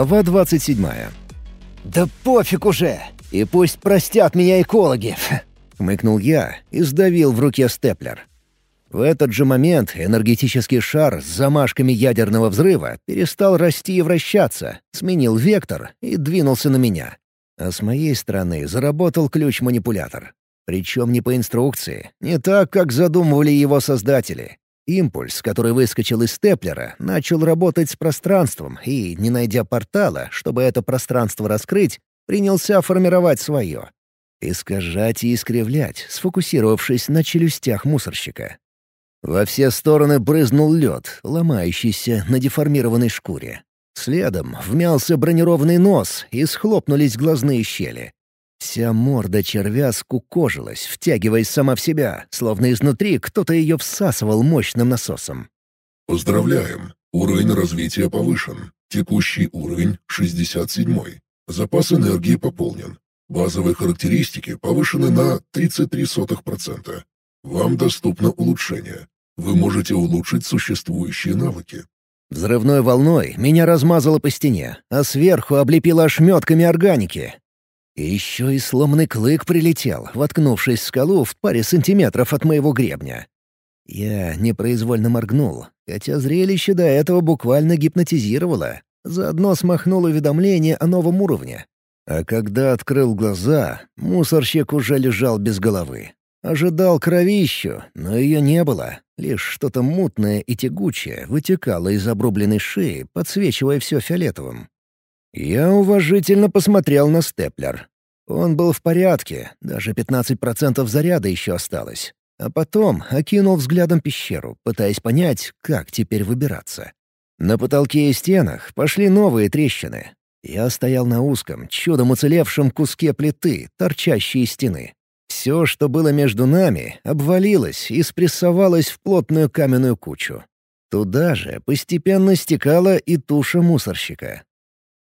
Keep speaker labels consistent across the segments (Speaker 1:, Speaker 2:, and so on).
Speaker 1: Глава 27.
Speaker 2: «Да пофиг уже! И пусть простят меня экологи!» — хмыкнул я и сдавил в руке степлер. В этот же момент энергетический шар с замашками ядерного взрыва перестал расти и вращаться, сменил вектор и двинулся на меня. А с моей стороны заработал ключ-манипулятор. Причем не по инструкции, не так, как задумывали его создатели. Импульс, который выскочил из степлера, начал работать с пространством и, не найдя портала, чтобы это пространство раскрыть, принялся формировать свое. Искажать и искривлять, сфокусировавшись на челюстях мусорщика. Во все стороны брызнул лед, ломающийся на деформированной шкуре. Следом вмялся бронированный нос и схлопнулись глазные щели. Вся морда червя скукожилась, втягиваясь сама в себя, словно изнутри кто-то ее всасывал мощным насосом.
Speaker 3: «Поздравляем! Уровень развития повышен. Текущий уровень — 67. Запас энергии пополнен. Базовые характеристики повышены на 33%. Вам доступно улучшение. Вы можете улучшить существующие навыки.
Speaker 2: Взрывной волной меня размазало по стене, а сверху облепило ошметками органики. И еще и сломанный клык прилетел, воткнувшись в скалу в паре сантиметров от моего гребня. Я непроизвольно моргнул, хотя зрелище до этого буквально гипнотизировало. Заодно смахнул уведомление о новом уровне. А когда открыл глаза, мусорщик уже лежал без головы. Ожидал кровищу, но ее не было. Лишь что-то мутное и тягучее вытекало из обрубленной шеи, подсвечивая все фиолетовым. Я уважительно посмотрел на степлер. Он был в порядке, даже 15% заряда еще осталось. А потом окинул взглядом пещеру, пытаясь понять, как теперь выбираться. На потолке и стенах пошли новые трещины. Я стоял на узком, чудом уцелевшем куске плиты, торчащей из стены. Все, что было между нами, обвалилось и спрессовалось в плотную каменную кучу. Туда же постепенно стекала и туша мусорщика.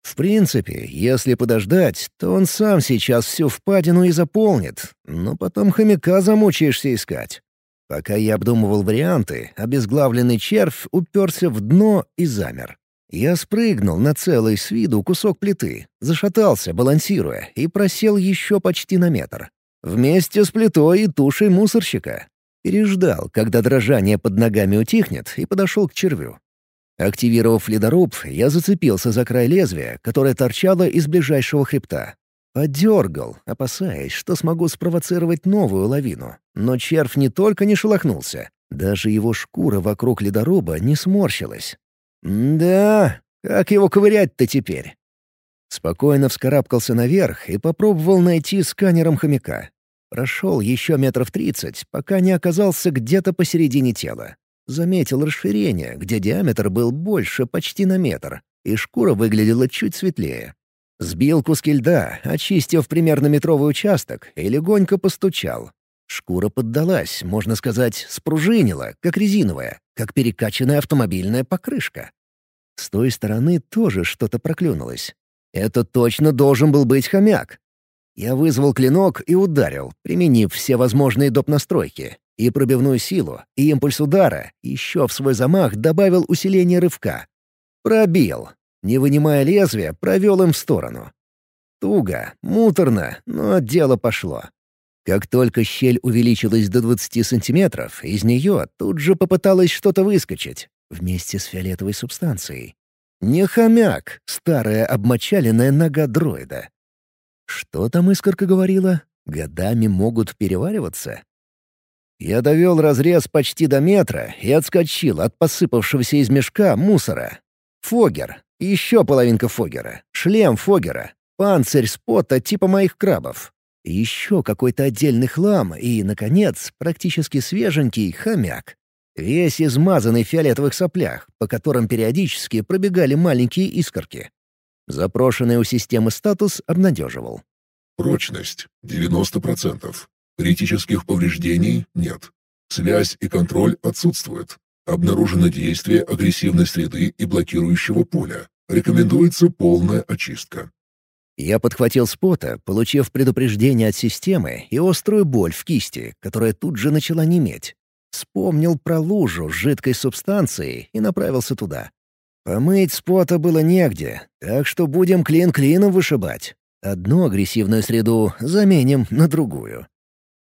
Speaker 2: В принципе, если подождать, то он сам сейчас всю впадину и заполнит, но потом хомяка замучаешься искать. Пока я обдумывал варианты, обезглавленный червь уперся в дно и замер. Я спрыгнул на целый с виду кусок плиты, зашатался, балансируя, и просел еще почти на метр. Вместе с плитой и тушей мусорщика. Переждал, когда дрожание под ногами утихнет, и подошел к червю. Активировав ледоруб, я зацепился за край лезвия, которое торчало из ближайшего хребта. Подергал, опасаясь, что смогу спровоцировать новую лавину. Но червь не только не шелохнулся, даже его шкура вокруг ледоруба не сморщилась. «Да, как его ковырять-то теперь?» Спокойно вскарабкался наверх и попробовал найти сканером хомяка. Прошел еще метров тридцать, пока не оказался где-то посередине тела. Заметил расширение, где диаметр был больше почти на метр, и шкура выглядела чуть светлее. Сбил куски льда, очистив примерно метровый участок, и легонько постучал. Шкура поддалась, можно сказать, спружинила, как резиновая, как перекачанная автомобильная покрышка. С той стороны тоже что-то проклюнулось. Это точно должен был быть хомяк. Я вызвал клинок и ударил, применив все возможные доп. настройки и пробивную силу, и импульс удара, еще в свой замах добавил усиление рывка. Пробил. Не вынимая лезвия, провел им в сторону. Туго, муторно, но дело пошло. Как только щель увеличилась до 20 сантиметров, из нее тут же попыталось что-то выскочить, вместе с фиолетовой субстанцией. Не хомяк, старая обмочаленная нога дроида. Что там искорка говорила? Годами могут перевариваться? Я довел разрез почти до метра и отскочил от посыпавшегося из мешка мусора. Фогер, еще половинка фогера, шлем фогера, панцирь спота типа моих крабов, еще какой-то отдельный хлам и, наконец, практически свеженький хомяк. Весь измазанный в фиолетовых соплях, по которым периодически пробегали маленькие искорки. Запрошенный у системы статус обнадеживал.
Speaker 3: Прочность — 90%. Критических повреждений нет. Связь и контроль отсутствуют. Обнаружено действие агрессивной среды и блокирующего поля. Рекомендуется полная очистка.
Speaker 2: Я подхватил спота, получив предупреждение от системы и острую боль в кисти, которая тут же начала неметь. Вспомнил про лужу с жидкой субстанцией и направился туда. Помыть спота было негде, так что будем клин клином вышибать. Одну агрессивную среду заменим на другую.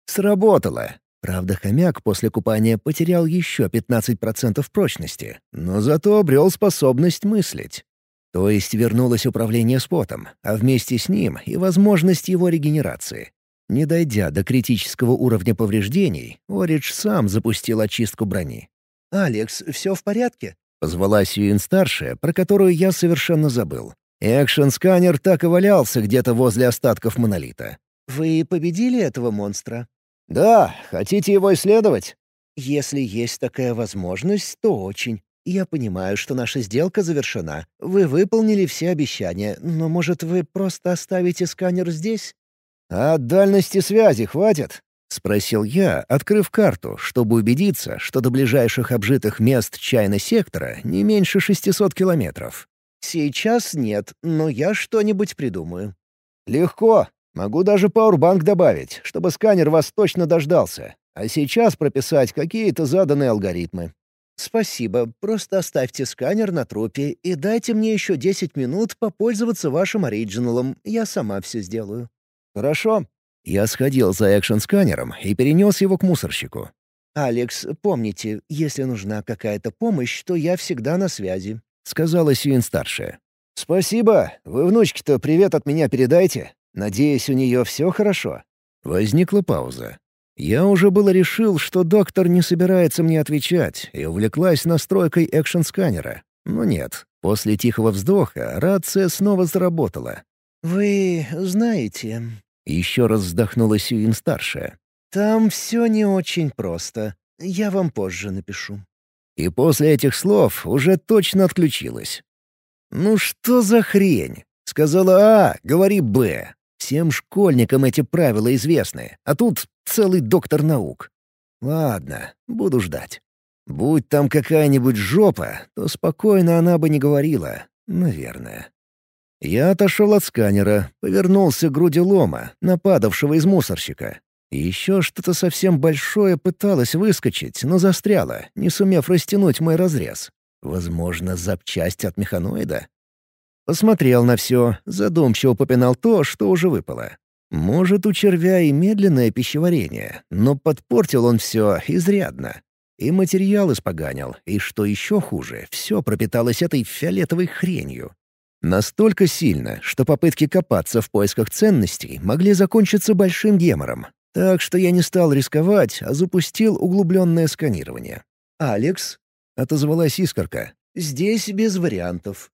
Speaker 2: Сработало. Правда, хомяк после купания потерял еще 15% прочности, но зато обрел способность мыслить. То есть вернулось управление спотом, а вместе с ним и возможность его регенерации. Не дойдя до критического уровня повреждений, Оридж сам запустил очистку брони.
Speaker 1: «Алекс, все в порядке?»
Speaker 2: — позвала Сьюин-старшая, про которую я совершенно забыл. Экшн-сканер так и валялся где-то возле остатков монолита.
Speaker 1: «Вы победили этого монстра?»
Speaker 2: «Да, хотите его исследовать?»
Speaker 1: «Если есть такая возможность, то очень. Я понимаю, что наша сделка завершена. Вы выполнили все обещания, но, может, вы просто оставите сканер здесь?»
Speaker 2: «А дальности связи хватит?» — спросил я, открыв карту, чтобы убедиться, что до ближайших обжитых мест чайного сектора не меньше 600 километров.
Speaker 1: «Сейчас нет, но я что-нибудь придумаю».
Speaker 2: «Легко. Могу даже пауэрбанк добавить, чтобы сканер вас точно дождался. А сейчас прописать какие-то заданные алгоритмы».
Speaker 1: «Спасибо. Просто оставьте сканер на трупе и дайте мне еще 10 минут попользоваться вашим оригиналом. Я сама все сделаю».
Speaker 2: «Хорошо». Я сходил за экшн-сканером и перенес его к мусорщику.
Speaker 1: «Алекс, помните, если нужна какая-то помощь, то я всегда на связи», —
Speaker 2: сказала Сьюин-старшая. «Спасибо. Вы внучке-то привет от меня передайте. Надеюсь, у нее все хорошо». Возникла пауза. Я уже было решил, что доктор не собирается мне отвечать, и увлеклась настройкой экшн-сканера. Но нет. После тихого вздоха рация снова заработала.
Speaker 1: «Вы знаете...»
Speaker 2: Еще раз вздохнула Сюин-старшая.
Speaker 1: «Там все не очень просто. Я вам позже напишу».
Speaker 2: И после этих слов уже точно отключилась. «Ну что за хрень?» Сказала «А», говори «Б». Всем школьникам эти правила известны, а тут целый доктор наук. Ладно, буду ждать. Будь там какая-нибудь жопа, то спокойно она бы не говорила. Наверное. Я отошел от сканера, повернулся к груди лома, нападавшего из мусорщика. еще что-то совсем большое пыталось выскочить, но застряло, не сумев растянуть мой разрез. Возможно, запчасть от механоида? Посмотрел на все, задумчиво попинал то, что уже выпало. Может, у червя и медленное пищеварение, но подпортил он все изрядно. И материал испоганил, и, что еще хуже, все пропиталось этой фиолетовой хренью. Настолько сильно, что попытки копаться в поисках ценностей могли закончиться большим гемором. Так что я не стал рисковать, а запустил углубленное сканирование.
Speaker 1: «Алекс?»
Speaker 2: — отозвалась искорка.
Speaker 1: «Здесь без вариантов».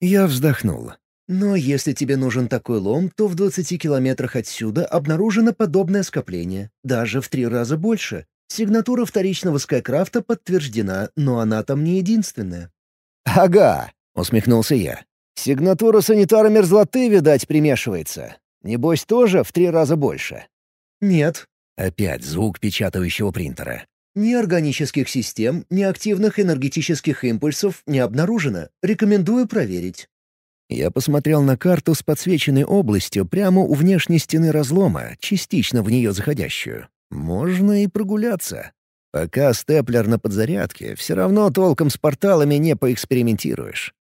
Speaker 2: Я вздохнул.
Speaker 1: «Но если тебе нужен такой лом, то в 20 километрах отсюда обнаружено подобное скопление, даже в три раза больше. Сигнатура вторичного Скайкрафта подтверждена, но она там не единственная».
Speaker 2: «Ага», — усмехнулся я. Сигнатура санитара мерзлоты, видать, примешивается. Небось, тоже в три раза больше.
Speaker 1: Нет.
Speaker 2: Опять звук печатающего принтера.
Speaker 1: Ни органических систем, ни активных энергетических импульсов не обнаружено. Рекомендую проверить.
Speaker 2: Я посмотрел на карту с подсвеченной областью прямо у внешней стены разлома, частично в нее заходящую. Можно и прогуляться. Пока степлер на подзарядке, все равно толком с порталами не поэкспериментируешь.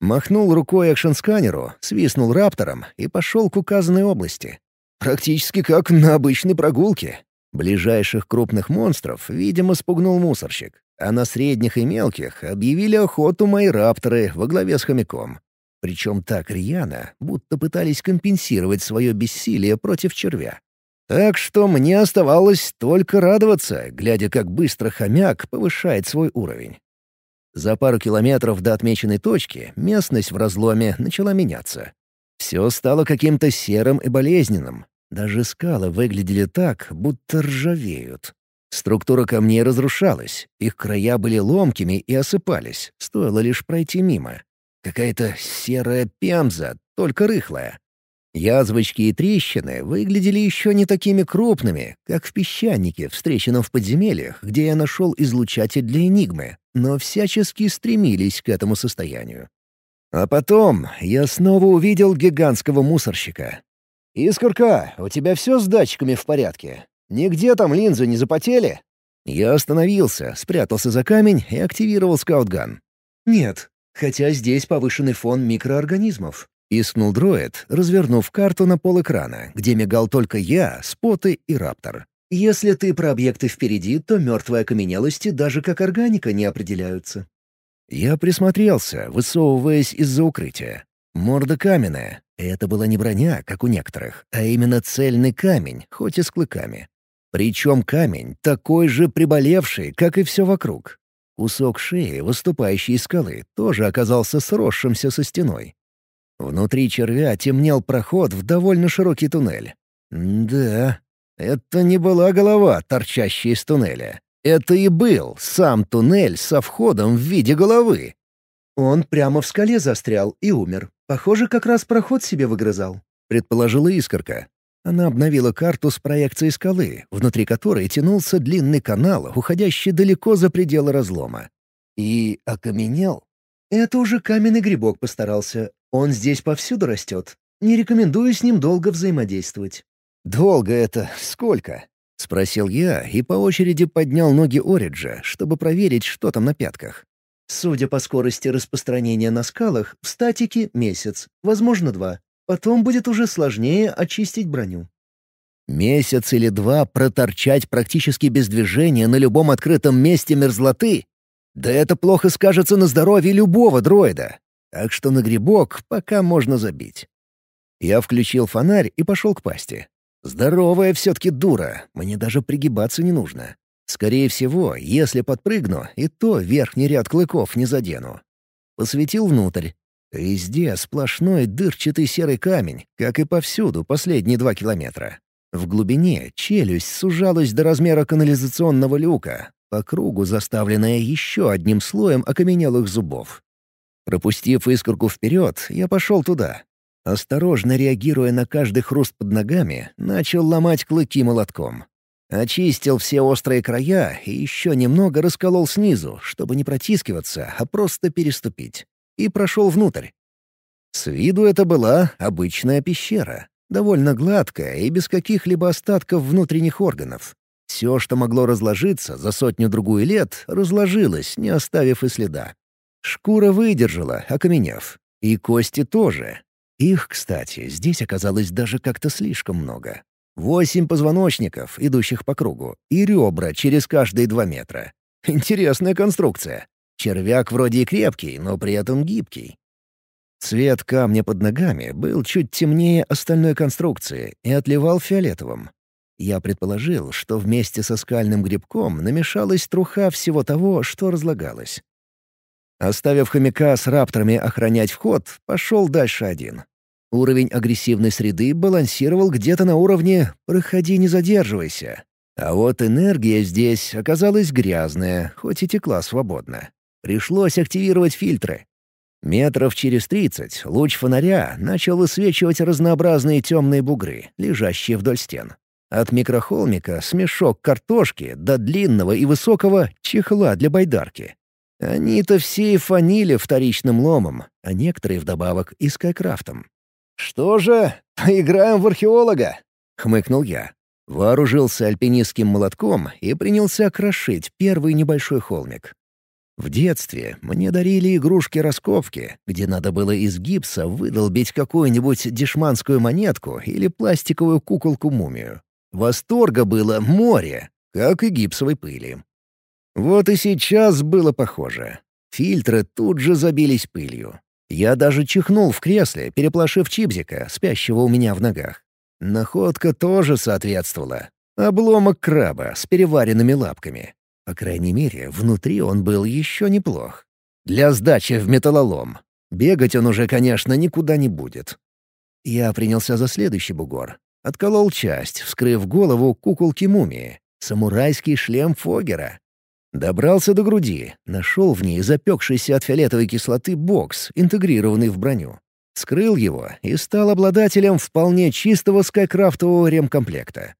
Speaker 2: Махнул рукой экшн-сканеру, свистнул раптором и пошел к указанной области. Практически как на обычной прогулке. Ближайших крупных монстров, видимо, спугнул мусорщик, а на средних и мелких объявили охоту мои рапторы во главе с хомяком. Причем так рьяно, будто пытались компенсировать свое бессилие против червя. Так что мне оставалось только радоваться, глядя, как быстро хомяк повышает свой уровень. За пару километров до отмеченной точки местность в разломе начала меняться. Все стало каким-то серым и болезненным. Даже скалы выглядели так, будто ржавеют. Структура камней разрушалась, их края были ломкими и осыпались, стоило лишь пройти мимо. Какая-то серая пемза, только рыхлая. Язвочки и трещины выглядели еще не такими крупными, как в песчанике, встреченном в подземельях, где я нашел излучатель для Энигмы, но всячески стремились к этому состоянию. А потом я снова увидел гигантского мусорщика. «Искорка, у тебя все с датчиками в порядке? Нигде там линзы не запотели?» Я остановился, спрятался за камень и активировал скаутган.
Speaker 1: «Нет, хотя здесь повышенный фон микроорганизмов.
Speaker 2: Искнул дроид, развернув карту на пол экрана, где мигал только я, споты и раптор.
Speaker 1: Если ты про объекты впереди, то мертвые окаменелости даже как органика не определяются.
Speaker 2: Я присмотрелся, высовываясь из-за укрытия. Морда каменная. И это была не броня, как у некоторых, а именно цельный камень, хоть и с клыками. Причем камень такой же приболевший, как и все вокруг. Кусок шеи, выступающий из скалы, тоже оказался сросшимся со стеной. Внутри червя темнел проход в довольно широкий туннель. да, это не была голова, торчащая из туннеля. Это и был сам туннель со входом в виде головы.
Speaker 1: Он прямо в скале застрял и умер. Похоже, как раз проход себе выгрызал.
Speaker 2: Предположила искорка. Она обновила карту с проекцией скалы, внутри которой тянулся длинный канал, уходящий далеко за пределы разлома.
Speaker 1: И окаменел. Это уже каменный грибок постарался. Он здесь повсюду растет. Не рекомендую с ним долго взаимодействовать.
Speaker 2: «Долго это? Сколько?» — спросил я и по очереди поднял ноги Ориджа, чтобы проверить, что там на пятках.
Speaker 1: Судя по скорости распространения на скалах, в статике — месяц, возможно, два. Потом будет уже сложнее очистить броню.
Speaker 2: Месяц или два проторчать практически без движения на любом открытом месте мерзлоты? Да это плохо скажется на здоровье любого дроида. Так что на грибок пока можно забить. Я включил фонарь и пошел к пасти. Здоровая все-таки дура, мне даже пригибаться не нужно. Скорее всего, если подпрыгну, и то верхний ряд клыков не задену. Посветил внутрь, Везде сплошной дырчатый серый камень, как и повсюду последние два километра. В глубине челюсть сужалась до размера канализационного люка, по кругу заставленная еще одним слоем окаменелых зубов. Пропустив искорку вперед, я пошел туда. Осторожно реагируя на каждый хруст под ногами, начал ломать клыки молотком. Очистил все острые края и еще немного расколол снизу, чтобы не протискиваться, а просто переступить и прошел внутрь. С виду это была обычная пещера, довольно гладкая и без каких-либо остатков внутренних органов. Все, что могло разложиться за сотню-другую лет, разложилось, не оставив и следа. Шкура выдержала, окаменев. И кости тоже. Их, кстати, здесь оказалось даже как-то слишком много. Восемь позвоночников, идущих по кругу, и ребра через каждые два метра. Интересная конструкция. Червяк вроде и крепкий, но при этом гибкий. Цвет камня под ногами был чуть темнее остальной конструкции и отливал фиолетовым. Я предположил, что вместе со скальным грибком намешалась труха всего того, что разлагалось. Оставив хомяка с рапторами охранять вход, пошел дальше один. Уровень агрессивной среды балансировал где-то на уровне «проходи, не задерживайся». А вот энергия здесь оказалась грязная, хоть и текла свободно. Пришлось активировать фильтры. Метров через тридцать луч фонаря начал высвечивать разнообразные темные бугры, лежащие вдоль стен. От микрохолмика смешок картошки до длинного и высокого чехла для байдарки. Они-то все и фанили вторичным ломом, а некоторые вдобавок и скайкрафтом. «Что же, поиграем в археолога?» — хмыкнул я. Вооружился альпинистским молотком и принялся крошить первый небольшой холмик. В детстве мне дарили игрушки-раскопки, где надо было из гипса выдолбить какую-нибудь дешманскую монетку или пластиковую куколку-мумию. Восторга было море, как и гипсовой пыли. Вот и сейчас было похоже. Фильтры тут же забились пылью. Я даже чихнул в кресле, переплошив чипзика, спящего у меня в ногах. Находка тоже соответствовала. Обломок краба с переваренными лапками. По крайней мере, внутри он был еще неплох. Для сдачи в металлолом. Бегать он уже, конечно, никуда не будет. Я принялся за следующий бугор. Отколол часть, вскрыв голову куколки-мумии. Самурайский шлем Фогера. Добрался до груди, нашел в ней запекшийся от фиолетовой кислоты бокс, интегрированный в броню. Скрыл его и стал обладателем вполне чистого скайкрафтового ремкомплекта.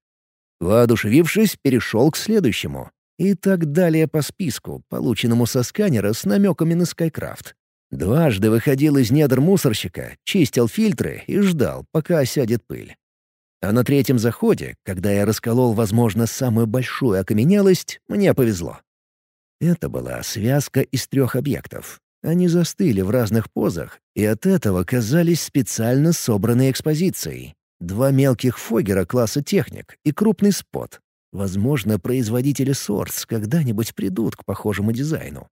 Speaker 2: Воодушевившись, перешел к следующему. И так далее по списку, полученному со сканера с намеками на Скайкрафт. Дважды выходил из недр мусорщика, чистил фильтры и ждал, пока осядет пыль. А на третьем заходе, когда я расколол, возможно, самую большую окаменелость, мне повезло. Это была связка из трех объектов. Они застыли в разных позах, и от этого казались специально собранной экспозицией. Два мелких фогера класса техник и крупный спот. Возможно, производители Сорс когда-нибудь придут к похожему дизайну.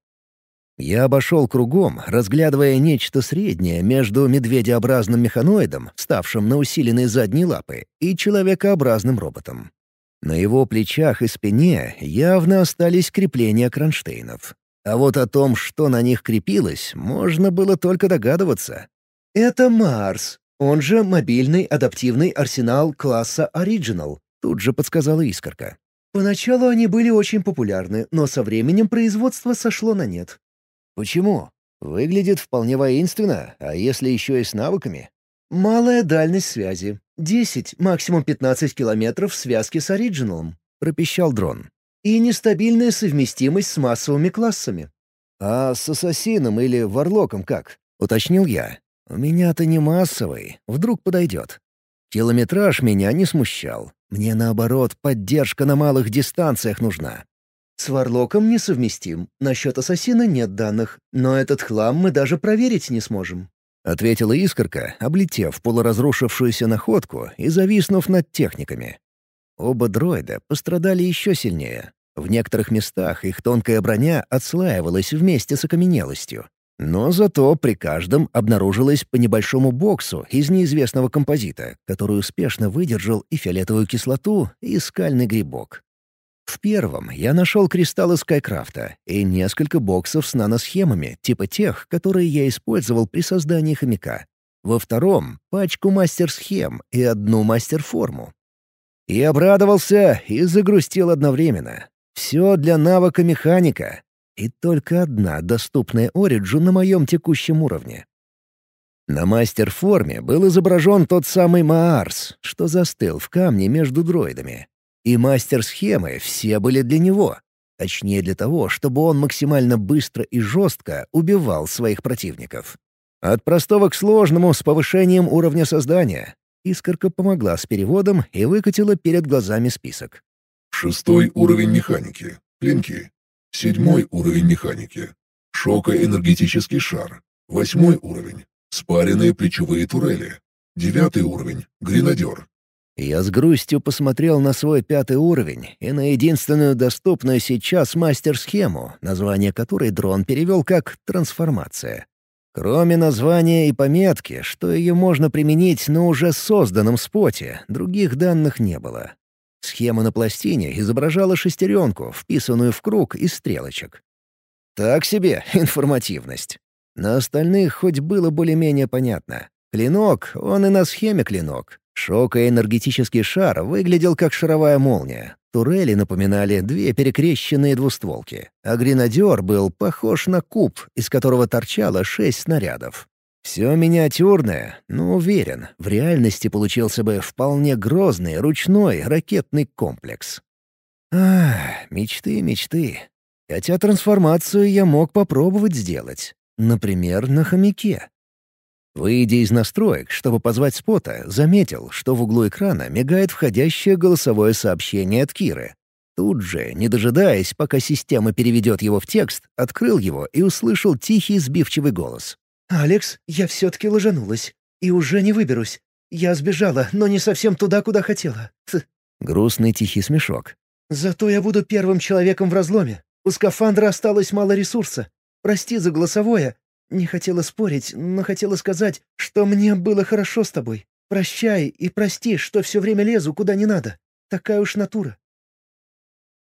Speaker 2: Я обошел кругом, разглядывая нечто среднее между медведеобразным механоидом, ставшим на усиленные задние лапы, и человекообразным роботом. На его плечах и спине явно остались крепления кронштейнов. А вот о том, что на них крепилось, можно было только догадываться.
Speaker 1: «Это Марс, он же мобильный адаптивный арсенал класса Original», — тут же подсказала Искорка. Поначалу они были очень популярны, но со временем производство сошло на нет.
Speaker 2: Почему? Выглядит вполне воинственно, а если еще и с навыками?
Speaker 1: Малая дальность связи. 10, максимум 15 километров в связке с оригиналом, пропищал дрон. И нестабильная совместимость с массовыми классами.
Speaker 2: А с ассасином или варлоком как? Уточнил я. У меня-то не массовый, вдруг подойдет. Километраж меня не смущал. Мне, наоборот, поддержка на малых дистанциях нужна.
Speaker 1: С Варлоком несовместим. Насчет Ассасина нет данных, но этот хлам мы даже проверить не сможем».
Speaker 2: — ответила Искорка, облетев полуразрушившуюся находку и зависнув над техниками. Оба дроида пострадали еще сильнее. В некоторых местах их тонкая броня отслаивалась вместе с окаменелостью. Но зато при каждом обнаружилось по небольшому боксу из неизвестного композита, который успешно выдержал и фиолетовую кислоту, и скальный грибок. В первом я нашел кристаллы Скайкрафта и несколько боксов с наносхемами, типа тех, которые я использовал при создании хомяка. Во втором — пачку мастер-схем и одну мастер-форму. И обрадовался, и загрустил одновременно. Все для навыка механика. И только одна доступная Ориджу на моем текущем уровне. На мастер-форме был изображен тот самый Маарс, что застыл в камне между дроидами. И мастер-схемы все были для него. Точнее, для того, чтобы он максимально быстро и жестко убивал своих противников. От простого к сложному с повышением уровня создания. Искорка помогла с переводом и выкатила перед глазами список.
Speaker 3: Шестой уровень механики. Клинки. Седьмой уровень механики. Шокоэнергетический шар. Восьмой уровень. Спаренные плечевые турели. Девятый уровень. Гренадер.
Speaker 2: Я с грустью посмотрел на свой пятый уровень и на единственную доступную сейчас мастер-схему, название которой дрон перевел как «трансформация». Кроме названия и пометки, что ее можно применить на уже созданном споте, других данных не было. Схема на пластине изображала шестеренку, вписанную в круг из стрелочек. Так себе информативность. На остальных хоть было более-менее понятно. Клинок, он и на схеме клинок. Шокоэнергетический шар выглядел как шаровая молния. Турели напоминали две перекрещенные двустволки, а гренадер был похож на куб, из которого торчало шесть снарядов. Все миниатюрное, но уверен, в реальности получился бы вполне грозный ручной ракетный комплекс. Ах, мечты, мечты. Хотя трансформацию я мог попробовать сделать. Например, на хомяке. Выйдя из настроек, чтобы позвать спота, заметил, что в углу экрана мигает входящее голосовое сообщение от Киры. Тут же, не дожидаясь, пока система переведет его в текст, открыл его и услышал тихий сбивчивый голос.
Speaker 1: «Алекс, я все-таки ложанулась. И уже не выберусь. Я сбежала, но не совсем туда, куда хотела». Ф.
Speaker 2: Грустный тихий смешок.
Speaker 1: «Зато я буду первым человеком в разломе. У скафандра осталось мало ресурса. Прости за голосовое, не хотела спорить, но хотела сказать, что мне было хорошо с тобой. Прощай и прости, что все время лезу куда не надо. Такая уж натура».